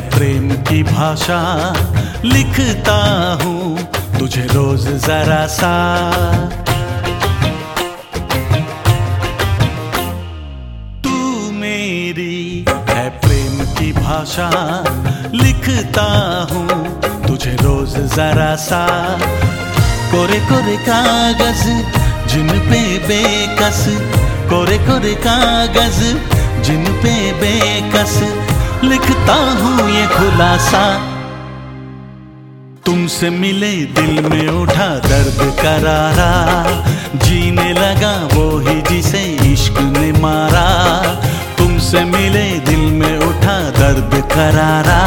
प्रेम की भाषा लिखता हूँ, तुझे रोज जरा सा। तू मेरी है प्रेम की भाषा लिखता हूँ, तुझे रोज जरा सा। कोरे कोरे कागज़, जिन पे बेकस। कोरे कोरे कागज़, जिन पे बेकस। लिखता हूँ खुलासा। तुमसे मिले दिल में उठा दर्द करारा। जीने लगा वो ही जिसे इश्क ने मारा। तुमसे मिले दिल में उठा दर्द करारा।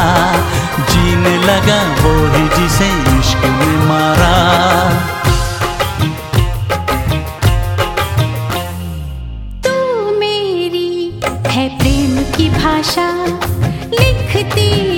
जीने लगा वो ही जिसे इश्क ने मारा। तू मेरी है प्रेम की भाषा। लिखती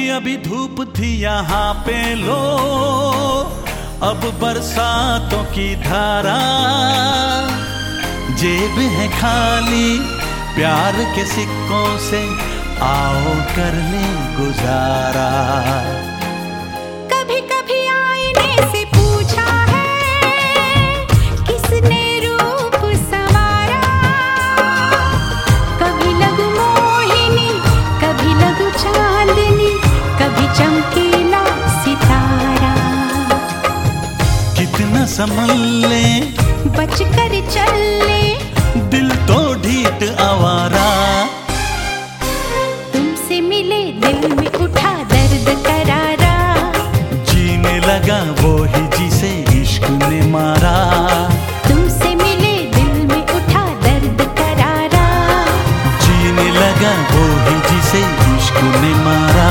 अभी अभी धूप थी यहाँ पे, लो। अब बरसातों की धारा। जेब है खाली, प्यार के सिक्कों से आओ कर ले गुजारा। संभल ले। बच कर चल ले। दिल तो ढीठ आवारा। तुमसे मिले दिल में उठा दर्द करारा। जीने लगा वो ही जिसे इश्क ने मारा। तुमसे मिले दिल में उठा दर्द करारा। जीने लगा वो ही जिसे इश्क ने मारा।